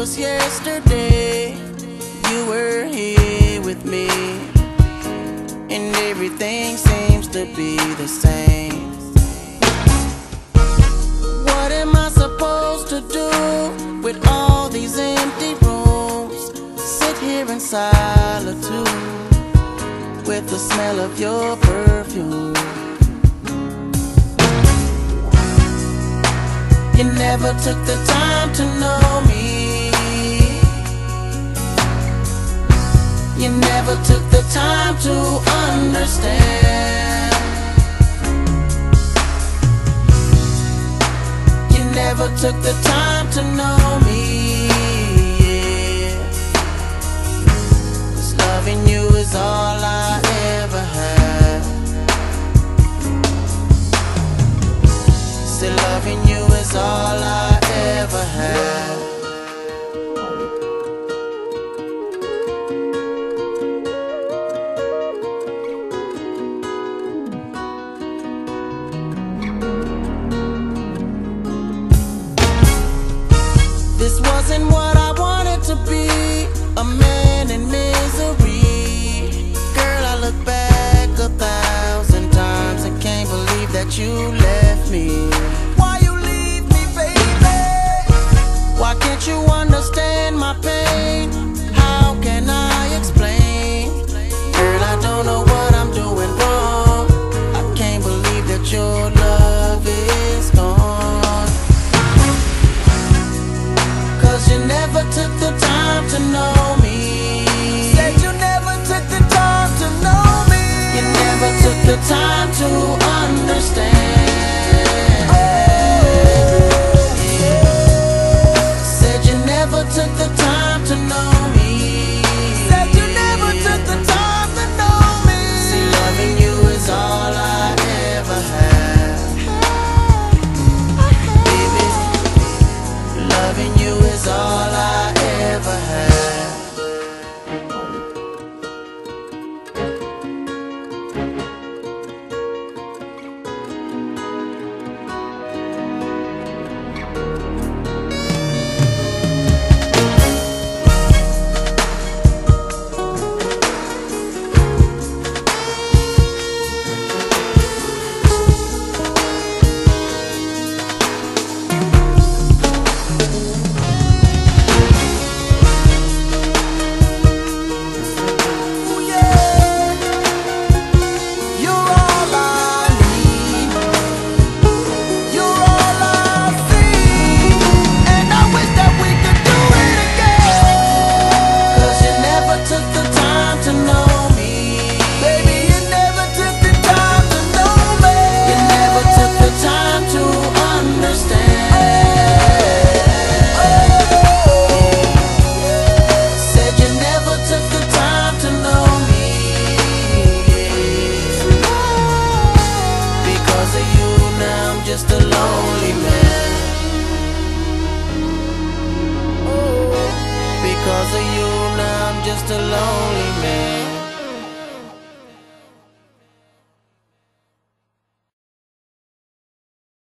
was yesterday. You were here with me. And everything seems to be the same. What am I supposed to do With all these empty rooms? Sit here in solitude With the smell of your perfume. You never took the time to know me. You never took the time to understand You never took the time to know me. Cause loving you is all I ever had Still loving you is all and what? took the a lonely man.